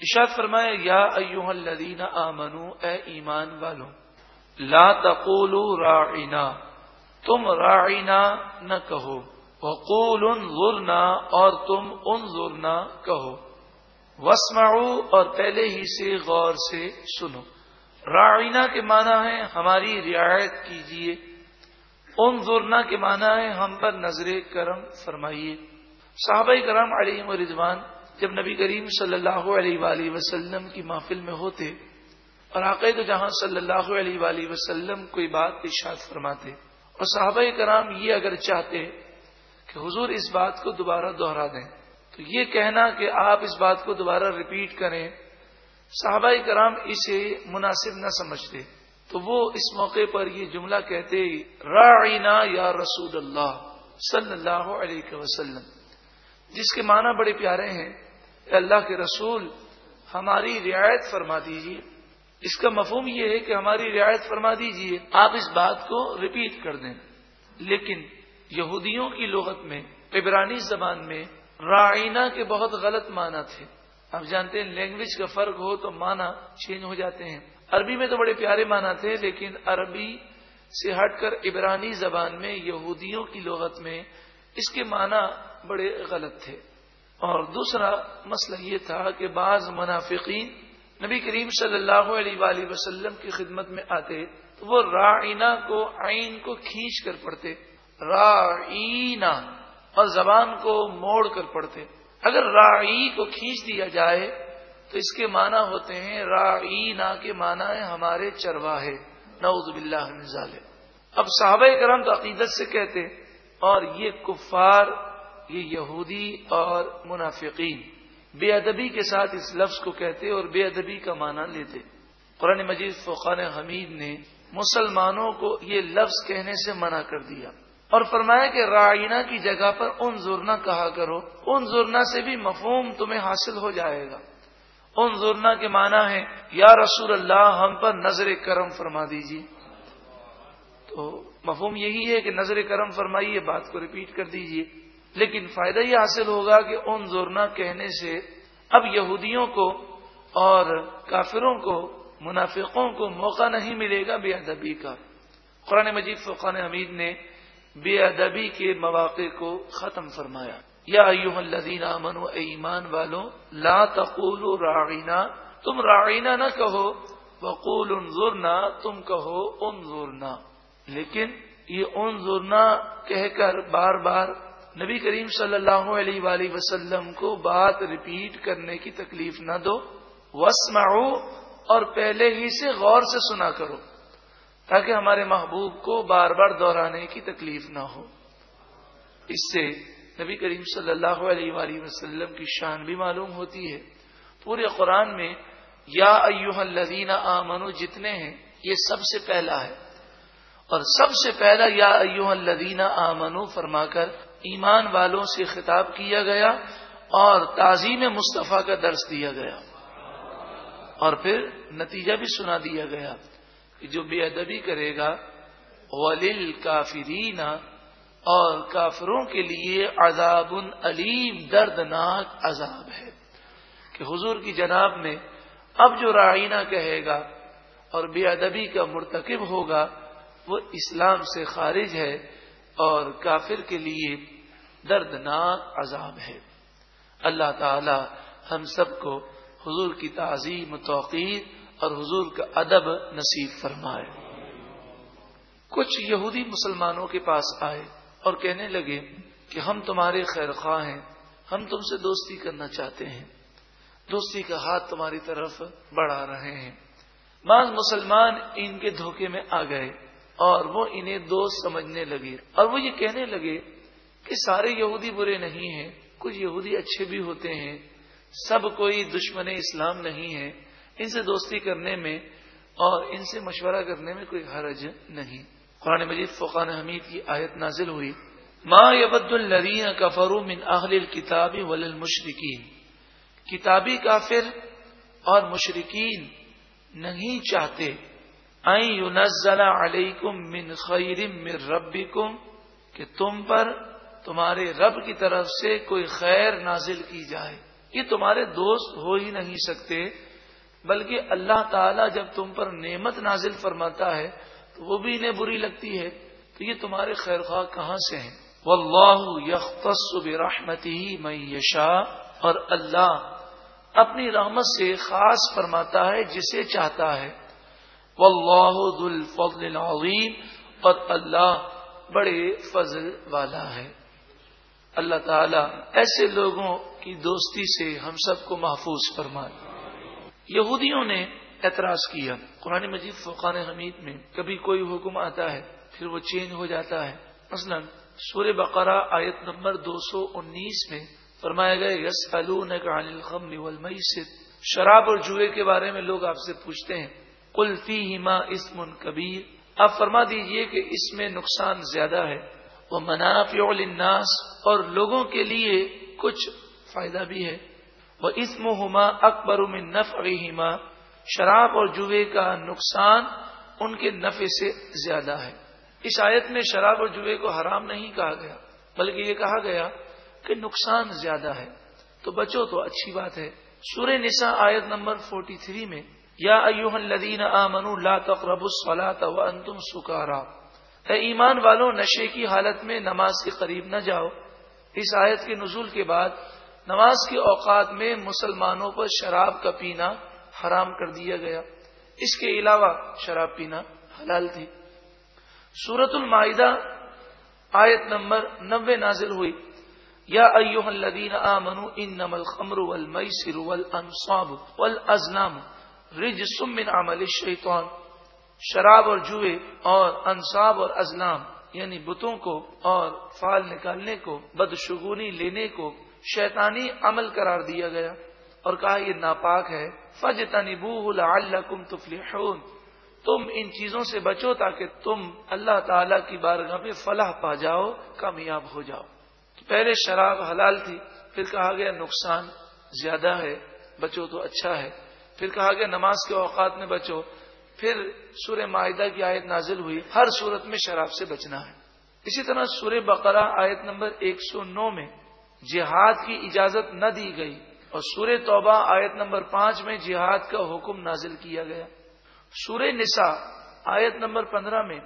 اشاد فرمایا، یا ایوہ الذین آمنو، اے ایمان والو، لا تقولوا راعنا، تم راعنا نہ کہو وقول انظرنا، اور تم انظرنا کہو وسمعو اور پہلے ہی سے غور سے سنو۔ راعنا کے معنی ہے، ہماری رعایت کیجیے انظرنا کے معنی ہے، ہم پر نظر کرم فرمائیے۔ صحابہ کرم علیہ و رضوان جب نبی کریم صلی اللہ علیہ وآلہ وسلم کی محفل میں ہوتے اور عقید جہاں صلی اللہ علیہ وآلہ وسلم کوئی بات ارشاد فرماتے اور صحابہ کرام یہ اگر چاہتے کہ حضور اس بات کو دوبارہ دوہرا دیں تو یہ کہنا کہ آپ اس بات کو دوبارہ ریپیٹ کریں، صحابہ کرام اسے مناسب نہ سمجھتے۔ تو وہ اس موقع پر یہ جملہ کہتے رائنا یا رسول اللہ صلی اللہ علیہ وسلم جس کے معنی بڑے پیارے ہیں۔ کہ اللہ کے رسول، ہماری رعایت فرما دیجیے اس کا مفہوم یہ ہے کہ ہماری رعایت فرما دیجیے آپ اس بات کو ریپیٹ کر دیں۔ لیکن یہودیوں کی لغت میں، عبرانی زبان میں رائنا کے بہت غلط معنی تھے۔ آپ جانتے ہیں لینگویج کا فرق ہو تو معنی چینج ہو جاتے ہیں۔ عربی میں تو بڑے پیارے معنی تھے، لیکن عربی سے ہٹ کر عبرانی زبان میں یہودیوں کی لغت میں اس کے معنی بڑے غلط تھے۔ اور دوسرا مسئلہ یہ تھا کہ بعض منافقین نبی کریم صلی اللہ علیہ وآلہ وسلم کی خدمت میں آتے تو وہ رائنا کو عین کو کھینچ کر پڑھتے رائنا اور زبان کو موڑ کر پڑھتے۔ اگر رائی کو کھینچ دیا جائے تو اس کے معنی ہوتے ہیں رائنا کے معنی ہے ہمارے چرواہے نعوذ باللہ من ظالم اب صحابہ کرم تو عقیدت سے کہتے، اور یہ کفار یہ یہودی اور منافقین۔ بے ادبی کے ساتھ اس لفظ کو کہتے اور بے ادبی کا معنی لیتے۔ قرآن مجید فقان حمید نے مسلمانوں کو یہ لفظ کہنے سے منع کر دیا اور فرمایا کہ رائنا کی جگہ پر ان زرنا کہا کرو ان زرنا سے بھی مفہوم تمہیں حاصل ہو جائے گا۔ ان زرنا کے معنی ہے یا رسول اللہ، ہم پر نظر کرم فرما دیجیے تو مفہوم یہی ہے کہ نظر کرم فرمائیے، بات کو ریپیٹ کر دیجیے لیکن فائدہ یہ حاصل ہوگا کہ ان زورنا کہنے سے اب یہودیوں کو اور کافروں کو، منافقوں کو موقع نہیں ملے گا بے ادبی کا۔ قرآن مجید فقان حمید نے بے ادبی کے مواقع کو ختم فرمایا۔ یا ایوہ الذین آمنوا، اے ایمان والوں لا تقولوا راغینا تم راغینا نہ کہو وقول انظرنا، تم کہو انظرنا۔ لیکن یہ انظرنا کہہ کر بار بار نبی کریم صلی اللہ علیہ وآلہ وسلم کو بات ریپیٹ کرنے کی تکلیف نہ دو۔ وسمعو اور پہلے ہی سے غور سے سنا کرو تاکہ ہمارے محبوب کو بار بار دہرانے کی تکلیف نہ ہو۔ اس سے نبی کریم صلی اللہ علیہ وآلہ وسلم کی شان بھی معلوم ہوتی ہے۔ پورے قرآن میں یا ایوہ الذین آمنو جتنے ہیں، یہ سب سے پہلا ہے۔ اور سب سے پہلا یا ایوہ الذین آمنو، فرما کر ایمان والوں سے خطاب کیا گیا اور تعظیم مصطفیٰ کا درس دیا گیا۔ اور پھر نتیجہ بھی سنا دیا گیا کہ جو بے ادبی کرے گا ولیل کافرین، اور کافروں کے لیے عذاب علیم، دردناک عذاب ہے۔ کہ حضور کی جناب میں اب جو رائنا کہے گا اور بے ادبی کا مرتکب ہوگا، وہ اسلام سے خارج ہے۔ اور کافر کے لیے دردناک عذاب ہے۔ اللہ تعالی ہم سب کو حضور کی تعظیم توقیر اور حضور کا ادب نصیب فرمائے۔ کچھ یہودی مسلمانوں کے پاس آئے اور کہنے لگے کہ ہم تمہارے خیر خواہ ہیں، ہم تم سے دوستی کرنا چاہتے ہیں۔ دوستی کا ہاتھ تمہاری طرف بڑھا رہے ہیں۔ بعض مسلمان ان کے دھوکے میں آ گئے۔ اور وہ انہیں دوست سمجھنے لگے اور وہ یہ کہنے لگے کہ سارے یہودی برے نہیں ہیں، کچھ یہودی اچھے بھی ہوتے ہیں، سب کوئی دشمن اسلام نہیں ہے۔ ان سے دوستی کرنے میں اور ان سے مشورہ کرنے میں کوئی حرج نہیں۔ قرآن مجید فقان حمید کی آیت نازل ہوئی۔ ما یبد الرین کفرو من اہل الکتاب ول مشرقین کتابی کافر اور مشرقین نہیں چاہتے علیکم من خیر من ربکم کہ تم پر تمہارے رب کی طرف سے کوئی خیر نازل کی جائے۔ یہ تمہارے دوست ہو ہی نہیں سکتے، بلکہ اللہ تعالیٰ جب تم پر نعمت نازل فرماتا ہے، تو وہ بھی انہیں بری لگتی ہے تو یہ تمہارے خیر خواہ کہاں سے ہیں۔ واللہ یختص برحمتی من یشا اور اللہ اپنی رحمت سے خاص فرماتا ہے، جسے چاہتا ہے۔ واللہ ذو الفضل العظیم، اور اللہ بڑے فضل والا ہے۔ اللہ تعالی ایسے لوگوں کی دوستی سے ہم سب کو محفوظ فرمائے۔ یہودیوں نے اعتراض کیا۔ قرآن مجید فقان حمید میں کبھی کوئی حکم آتا ہے، پھر وہ چینج ہو جاتا ہے۔ مثلا سور بقرہ آیت نمبر دو سو انیس میں فرمایا گیا یس المیسر شراب اور جوئے کے بارے میں لوگ آپ سے پوچھتے ہیں۔ کلفی ہما اسم کبیر۔ آپ فرما دیجیے کہ اس میں نقصان زیادہ ہے۔ وہ منافع الناس اور لوگوں کے لیے کچھ فائدہ بھی ہے۔ وہ اسم ہما اکبر نف شراب اور جوے کا نقصان ان کے نفع سے زیادہ ہے۔ اس آیت میں شراب اور جوے کو حرام نہیں کہا گیا، بلکہ یہ کہا گیا کہ نقصان زیادہ ہے۔ تو بچو تو اچھی بات ہے۔ سورہ نساء آیت نمبر 43 میں یا ایوہ الذین آمنوا لا تقربوا الصلاة وانتم سکارا۔ اے ایمان والوں، نشے کی حالت میں نماز کے قریب نہ جاؤ۔ اس آیت کے نزول کے بعد نماز کے اوقات میں مسلمانوں پر شراب کا پینا حرام کر دیا گیا۔ اس کے علاوہ شراب پینا حلال تھی۔ سورت المائدہ آیت نمبر نبے نازل ہوئی۔ یا ایوہ الذین آمنوا انما الخمر والمیسر والانصاب والازنام رجس من عمل الشیطان، شراب اور جوئے اور انصاب اور ازلام یعنی بتوں کو اور فال نکالنے کو، بدشگونی لینے کو شیطانی عمل قرار دیا گیا۔ اور کہا، یہ ناپاک ہے۔ فج تنبو لعلکم تفلحون۔ تم ان چیزوں سے بچو تاکہ تم اللہ تعالی کی بارگاہ میں فلاح پا جاؤ، کامیاب ہو جاؤ۔ پہلے شراب حلال تھی، پھر کہا گیا، نقصان زیادہ ہے، بچو تو اچھا ہے۔ پھر کہا گیا نماز کے اوقات میں بچو۔ پھر سورہ معاہدہ کی آیت نازل ہوئی۔ ہر صورت میں شراب سے بچنا ہے۔ اسی طرح سورہ بقرہ آیت نمبر ایک سو نو میں جہاد کی اجازت نہ دی گئی اور سورہ توبہ آیت نمبر پانچ میں جہاد کا حکم نازل کیا گیا۔ سورہ نساء آیت نمبر پندرہ میں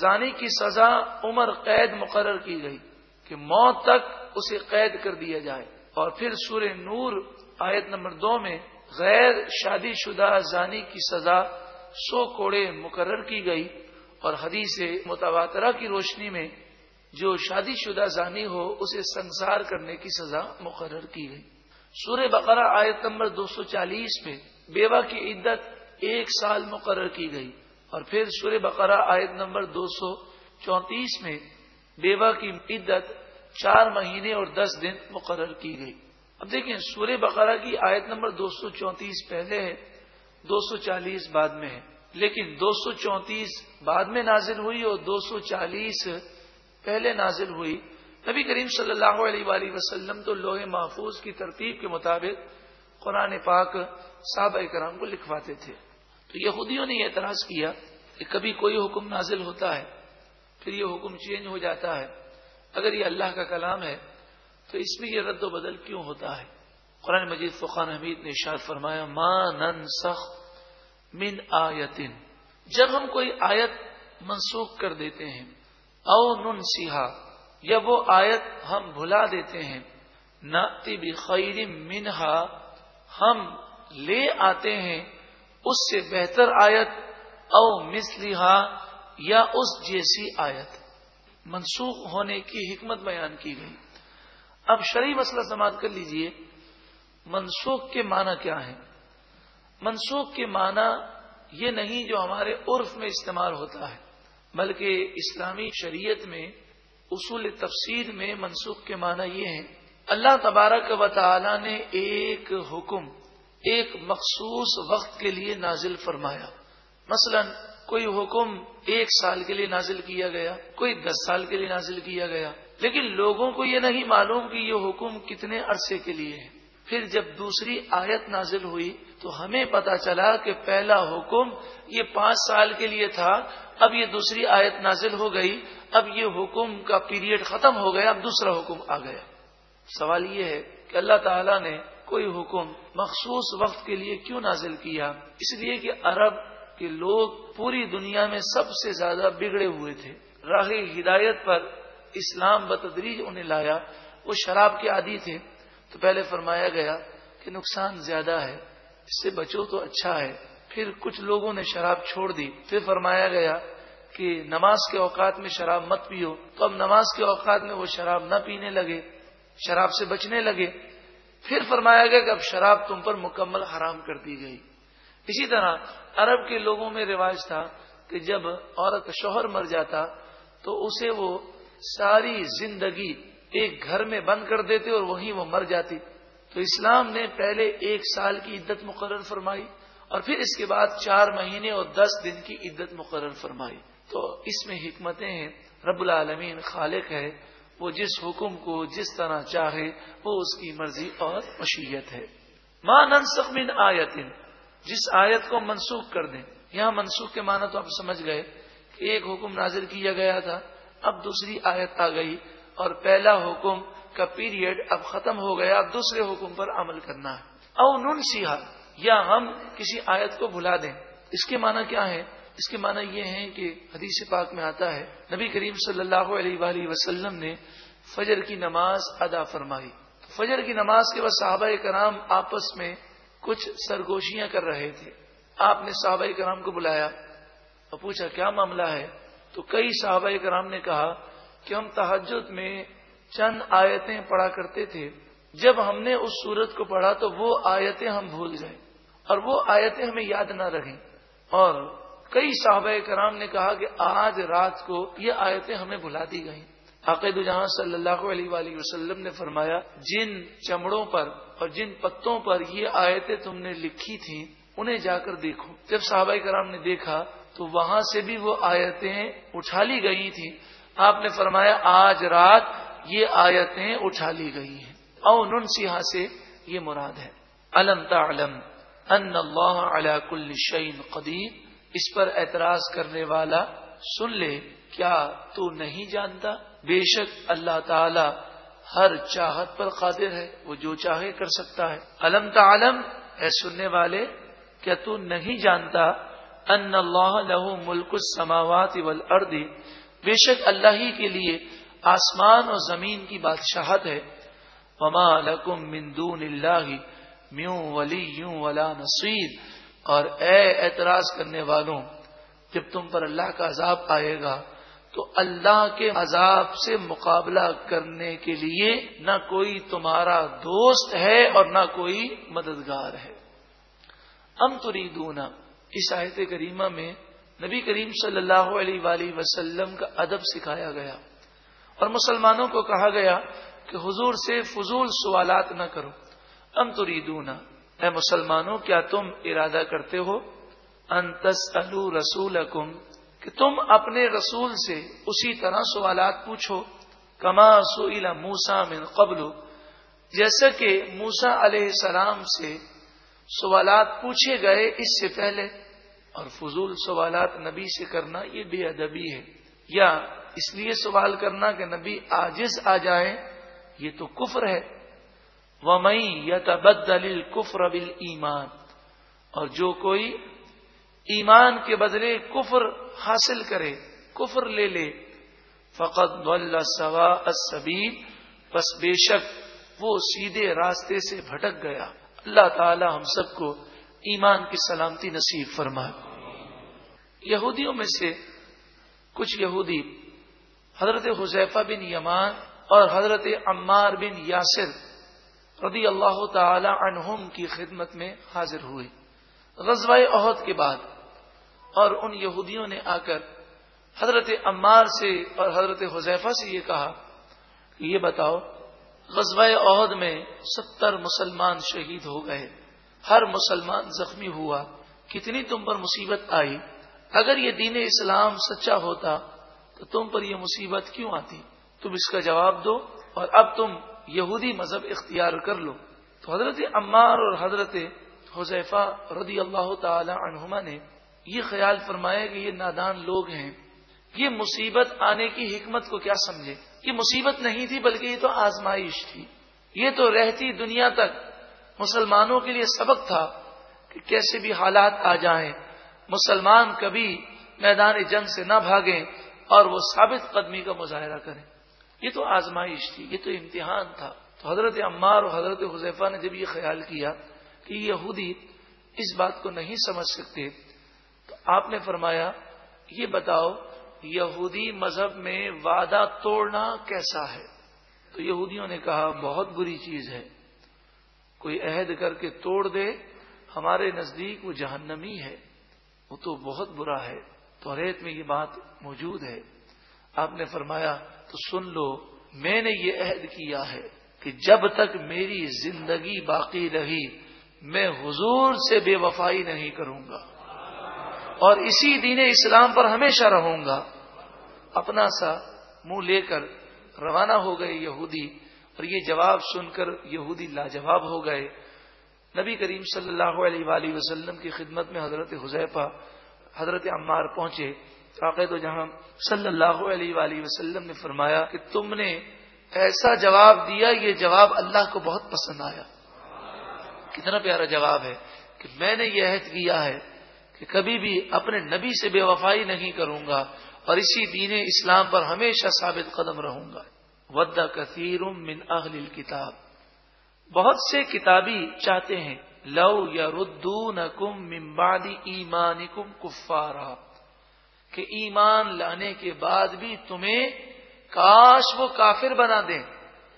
زانی کی سزا عمر قید مقرر کی گئی کہ موت تک اسے قید کر دیا جائے۔ اور پھر سورہ نور آیت نمبر دو میں غیر شادی شدہ زانی کی سزا سو کوڑے مقرر کی گئی اور حدیث متواترہ کی روشنی میں جو شادی شدہ زانی ہو اسے سنسار کرنے کی سزا مقرر کی گئی۔ سورہ بقرہ آیت نمبر دو سو چالیس میں بیوہ کی عدت ایک سال مقرر کی گئی اور پھر سورہ بقرہ آیت نمبر دو سو چونتیس میں بیوہ کی عدت چار مہینے اور دس دن مقرر کی گئی۔ اب دیکھیں، سورہ بقرہ کی آیت نمبر دو سو چونتیس پہلے ہے، دو سو چالیس بعد میں ہے۔ لیکن دو سو چونتیس بعد میں نازل ہوئی اور دو سو چالیس پہلے نازل ہوئی۔ نبی کریم صلی اللہ علیہ وآلہ وسلم تو لوہے محفوظ کی ترتیب کے مطابق قرآن پاک صحابہ کرام کو لکھواتے تھے۔ تو یہودیوں نے یہ اعتراض کیا کہ کبھی کوئی حکم نازل ہوتا ہے، پھر یہ حکم چینج ہو جاتا ہے۔ اگر یہ اللہ کا کلام ہے تو اس میں یہ رد و بدل کیوں ہوتا ہے؟ قرآن مجید فقان حمید نے اشاد فرمایا، ما ننسخ من آیتن. جب ہم کوئی آیت منسوخ کر دیتے ہیں، او نن یا وہ آیت ہم بھلا دیتے ہیں نتی بخیر منہا، ہم لے آتے ہیں اس سے بہتر آیت، او مسلحا یا اس جیسی آیت۔ منسوخ ہونے کی حکمت بیان کی گئی۔ اب شرعی مسئلہ سماعت کر لیجیے، منسوخ کے معنی کیا ہے منسوخ کے معنی یہ نہیں جو ہمارے عرف میں استعمال ہوتا ہے، بلکہ اسلامی شریعت میں، اصول تفسیر میں منسوخ کے معنی یہ ہے اللہ تبارک و تعالی نے ایک حکم، ایک مخصوص وقت کے لیے نازل فرمایا۔ مثلا کوئی حکم ایک سال کے لیے نازل کیا گیا، کوئی دس سال کے لیے نازل کیا گیا۔ لیکن لوگوں کو یہ نہیں معلوم کہ یہ حکم کتنے عرصے کے لیے ہے۔ پھر جب دوسری آیت نازل ہوئی تو ہمیں پتا چلا کہ پہلا حکم یہ پانچ سال کے لیے تھا، اب یہ دوسری آیت نازل ہو گئی، اب یہ حکم کا پیریڈ ختم ہو گیا، اب دوسرا حکم آ گیا۔ سوال یہ ہے کہ اللہ تعالیٰ نے کوئی حکم مخصوص وقت کے لیے کیوں نازل کیا؟ اس لیے کہ عرب کے لوگ پوری دنیا میں سب سے زیادہ بگڑے ہوئے تھے۔ راہ ہدایت پر اسلام بتدریج انہیں لایا، وہ شراب کے عادی تھے۔ تو پہلے فرمایا گیا کہ نقصان زیادہ ہے، اس سے بچو تو اچھا ہے۔ پھر کچھ لوگوں نے شراب چھوڑ دی۔ پھر فرمایا گیا کہ نماز کے اوقات میں شراب مت پیو۔ تو اب نماز کے اوقات میں وہ شراب نہ پینے لگے، شراب سے بچنے لگے۔ پھر فرمایا گیا کہ اب شراب تم پر مکمل حرام کر دی گئی۔ اسی طرح عرب کے لوگوں میں رواج تھا کہ جب عورت شوہر مر جاتا تو اسے وہ ساری زندگی ایک گھر میں بند کر دیتے اور وہیں وہ مر جاتی۔ تو اسلام نے پہلے ایک سال کی عدت مقرر فرمائی اور پھر اس کے بعد چار مہینے اور دس دن کی عدت مقرر فرمائی۔ تو اس میں حکمتیں ہیں۔ رب العالمین خالق ہے۔ وہ جس حکم کو جس طرح چاہے، وہ اس کی مرضی اور مشیت ہے۔ ماں ننسخ من آیتن جس آیت کو منسوخ کر دیں۔ یہاں منسوخ کے معنی تو آپ سمجھ گئے کہ ایک حکم نازل کیا گیا تھا۔ اب دوسری آیت آ گئی اور پہلا حکم کا پیریڈ اب ختم ہو گیا، اب دوسرے حکم پر عمل کرنا ہے۔ او نن سیاح یا ہم کسی آیت کو بھلا دیں۔ اس کے معنی کیا ہے اس کے معنی یہ ہے کہ حدیث پاک میں آتا ہے، نبی کریم صلی اللہ علیہ وآلہ وسلم نے فجر کی نماز ادا فرمائی۔ فجر کی نماز کے بعد صحابہ کرام آپس میں کچھ سرگوشیاں کر رہے تھے۔ آپ نے صحابہ کرام کو بلایا اور پوچھا، کیا معاملہ ہے؟ تو کئی صحابہ کرام نے کہا کہ ہم تحجد میں چند آیتیں پڑھا کرتے تھے۔ جب ہم نے اس سورت کو پڑھا تو وہ آیتیں ہم بھول گئے اور وہ آیتیں ہمیں یاد نہ رہیں۔ اور کئی صحابہ کرام نے کہا کہ آج رات کو یہ آیتیں ہمیں بھلا دی گئیں۔ عقید جہاں صلی اللہ علیہ وآلہ وسلم نے فرمایا، جن چمڑوں پر اور جن پتوں پر یہ آیتیں تم نے لکھی تھیں، انہیں جا کر دیکھو۔ جب صحابہ کرام نے دیکھا تو وہاں سے بھی وہ آیتیں اٹھا لی گئی تھی آپ نے فرمایا، آج رات یہ آیتیں اٹھا لی گئی ہیں۔ او نن سیاح سے یہ مراد ہے۔ علم تعلم ان اللہ علی کل شعین قدیر۔ اس پر اعتراض کرنے والا، سن لے، کیا تو نہیں جانتا؟ بے شک اللہ تعالی ہر چاہت پر قادر ہے، وہ جو چاہے کر سکتا ہے۔ علم تعلم، اے سننے والے، کیا تو نہیں جانتا؟ ان اللہ لہو ملک السماوات والارض بے شک اللہ ہی کے لیے آسمان اور زمین کی بادشاہت ہے. وما لکم من دون اللہ میوں ولی یوں ولا نصیر. اور اے اعتراض کرنے والوں، جب تم پر اللہ کا عذاب آئے گا، تو اللہ کے عذاب سے مقابلہ کرنے کے لیے نہ کوئی تمہارا دوست ہے اور نہ کوئی مددگار ہے. ام تریدون؟ اس آیت کریمہ میں نبی کریم صلی اللہ علیہ وآلہ وسلم کا ادب سکھایا گیا اور مسلمانوں کو کہا گیا کہ حضور سے فضول سوالات نہ کرو۔ ام تریدون؟ اے مسلمانوں، کیا تم ارادہ کرتے ہو؟ انتس رسول کہ تم اپنے رسول سے اسی طرح سوالات پوچھو۔ کما سوئلہ موسا من قبل، جیسا کہ موسا علیہ السلام سے سوالات پوچھے گئے اس سے پہلے اور فضول سوالات نبی سے کرنا یہ بے ادبی ہے یا اس لیے سوال کرنا کہ نبی آجز آ جائیں، یہ تو کفر ہے۔ وہ مئی یا تبدل کفر بل ایمان اور جو کوئی ایمان کے بدلے کفر حاصل کرے، کفر لے لے۔ فقط سوا سبیب بس بے شک وہ سیدھے راستے سے بھٹک گیا۔ اللہ تعالی ہم سب کو ایمان کی سلامتی نصیب فرمائے۔ یہودیوں میں سے کچھ یہودی حضرت حذیفہ بن یمان اور حضرت عمار بن یاسر رضی اللہ تعالی عنہم کی خدمت میں حاضر ہوئے۔ غزوہ عہد کے بعد اور ان یہودیوں نے آ کر حضرت عمار سے اور حضرت حذیفہ سے یہ کہا کہ یہ بتاؤ غزوہ عہد میں ستر مسلمان شہید ہو گئے۔ ہر مسلمان زخمی ہوا۔ کتنی تم پر مصیبت آئی؟ اگر یہ دین اسلام سچا ہوتا تو تم پر یہ مصیبت کیوں آتی؟ تم اس کا جواب دو اور اب تم یہودی مذہب اختیار کر لو۔ تو حضرت عمار اور حضرت حذیفہ رضی اللہ تعالی عنہما نے یہ خیال فرمایا کہ یہ نادان لوگ ہیں۔ یہ مصیبت آنے کی حکمت کو کیا سمجھے؟ یہ مصیبت نہیں تھی بلکہ یہ تو آزمائش تھی۔ یہ تو رہتی دنیا تک مسلمانوں کے لیے سبق تھا کہ کیسے بھی حالات آ جائیں۔ مسلمان کبھی میدان جنگ سے نہ بھاگیں اور وہ ثابت قدمی کا مظاہرہ کریں۔ یہ تو آزمائش تھی، یہ تو امتحان تھا۔ تو حضرت عمار اور حضرت حضیفہ نے جب یہ خیال کیا کہ یہودی اس بات کو نہیں سمجھ سکتے، تو آپ نے فرمایا، یہ بتاؤ یہودی مذہب میں وعدہ توڑنا کیسا ہے؟ تو یہودیوں نے کہا، بہت بری چیز ہے۔ کوئی عہد کر کے توڑ دے، ہمارے نزدیک وہ جہنمی ہے۔ وہ تو بہت برا ہے۔ تو ریت میں یہ بات موجود ہے۔ آپ نے فرمایا، تو سن لو، میں نے یہ عہد کیا ہے کہ جب تک میری زندگی باقی رہی، میں حضور سے بے وفائی نہیں کروں گا۔ اور اسی دین اسلام پر ہمیشہ رہوں گا۔ اپنا سا منہ لے کر روانہ ہو گئے یہودی اور یہ جواب سن کر یہودی لاجواب ہو گئے۔ نبی کریم صلی اللہ علیہ وآلہ وسلم کی خدمت میں حضرت حذیفہ، حضرت عمار پہنچے۔ تو جہاں صلی اللہ علیہ وآلہ وسلم نے فرمایا کہ تم نے ایسا جواب دیا، یہ جواب اللہ کو بہت پسند آیا۔ کتنا پیارا جواب ہے کہ میں نے یہ عہد کیا ہے کہ کبھی بھی اپنے نبی سے بے وفائی نہیں کروں گا اور اسی دین اسلام پر ہمیشہ ثابت قدم رہوں گا۔ ودا کثیر من اہل کتاب بہت سے کتابی چاہتے ہیں، لو یا ردو نکم ممبادی ایمان کم کفارا کہ ایمان لانے کے بعد بھی تمہیں کاش وہ کافر بنا دیں۔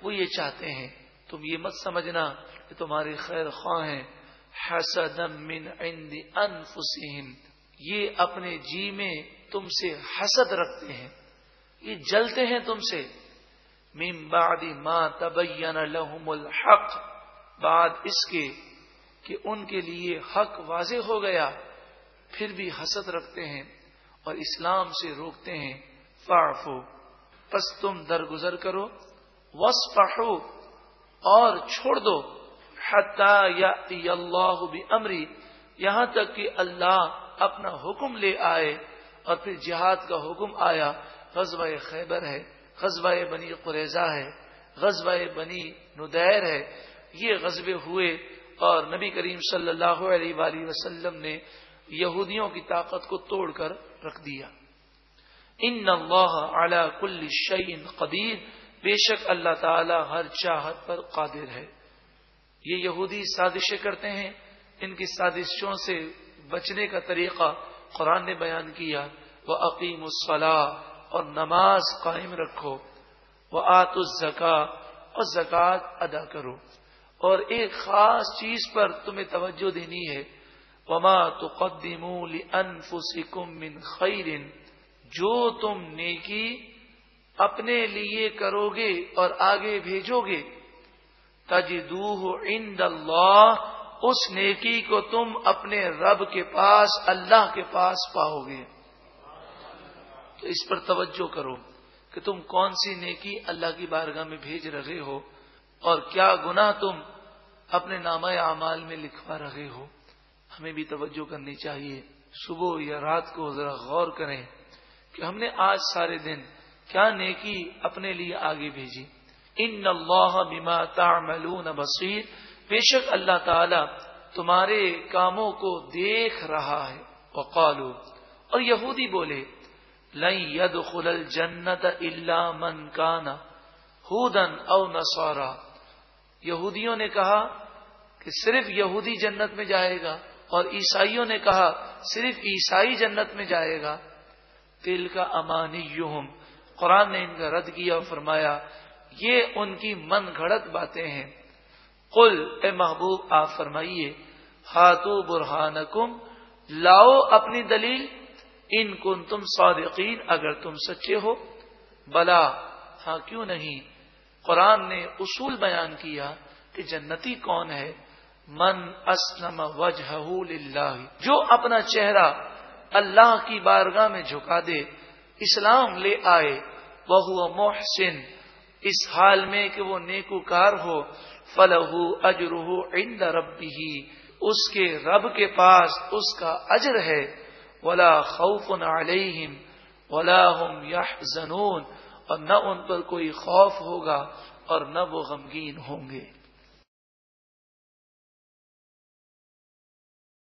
وہ یہ چاہتے ہیں۔ تم یہ مت سمجھنا کہ تمہاری خیر خواہ ہیں۔ من عند انفسهم یہ اپنے جی میں تم سے حسد رکھتے ہیں۔ یہ جلتے ہیں تم سے۔ من بعد ما تبین لهم الحق۔ بعد اس کے کہ ان کے لیے حق واضح ہو گیا، پھر بھی حسد رکھتے ہیں اور اسلام سے روکتے ہیں۔ فاعفو۔ پس تم درگزر کرو۔ وسپاہو اور چھوڑ دو۔ اللہ امری یہاں تک کہ اللہ اپنا حکم لے آئے اور پھر جہاد کا حکم آیا۔ غزوہ خیبر ہے، غزوہ بنی قریضہ ہے، غزوہ بنی ندیر ہے۔ یہ غزبے ہوئے اور نبی کریم صلی اللہ علیہ وآلہ وسلم نے یہودیوں کی طاقت کو توڑ کر رکھ دیا۔ ان اللہ اعلی کل شعین قدیر، بے شک اللہ تعالی ہر چاہت پر قادر ہے۔ یہ یہودی سازشیں کرتے ہیں، ان کی سازشوں سے بچنے کا طریقہ قرآن نے بیان کیا وہ عقیم الصلاح اور نماز قائم رکھو وہ آت الزکا اور زکوٰۃ ادا کرو۔ اور ایک خاص چیز پر تمہیں توجہ دینی ہے، وما تو قدیم من خیر جو تم نیکی اپنے لیے کرو گے اور آگے بھیجو گے تجدوہ عند اللہ، اس نیکی کو تم اپنے رب کے پاس، اللہ کے پاس پاؤ گے۔ تو اس پر توجہ کرو کہ تم کون سی نیکی اللہ کی بارگاہ میں بھیج رہے ہو اور کیا گنا تم اپنے نامہ اعمال میں لکھوا رہے ہو۔ ہمیں بھی توجہ کرنی چاہیے۔ صبح یا رات کو ذرا غور کریں کہ ہم نے آج سارے دن کیا نیکی اپنے لیے آگے بھیجی۔ ان اللہ بما تعملون بصیر بے شک اللہ تعالی تمہارے کاموں کو دیکھ رہا ہے۔ وقالو، اور یہودی بولے، لن يدخل الجنت الا من كان هودا او نصارا یہودیوں نے کہا کہ صرف یہودی جنت میں جائے گا، اور عیسائیوں نے کہا صرف عیسائی جنت میں جائے گا۔ تل کا امانی قرآن نے ان کا رد کیا اور فرمایا یہ ان کی من گھڑت باتیں ہیں۔ قل، اے محبوب، آپ فرمائیے ہاتھو برہان لاؤ اپنی دلیل، ان کن تم صادقین، اگر تم سچے ہو۔ بلا ہاں کیوں نہیں؟ قرآن نے اصول بیان کیا کہ جنتی کون ہے۔ من اسلم وجہ جو اپنا چہرہ اللہ کی بارگاہ میں جھکا دے، اسلام لے آئے وہ محسن۔ اس حال میں کہ وہ نیکوکار ہو فلح اجرح عند ربی اس کے رب کے پاس اس کا اجر ہے۔ ولا خوف علیہم ولا هم اور نہ ان پر کوئی خوف ہوگا اور نہ وہ غمگین ہوں گے۔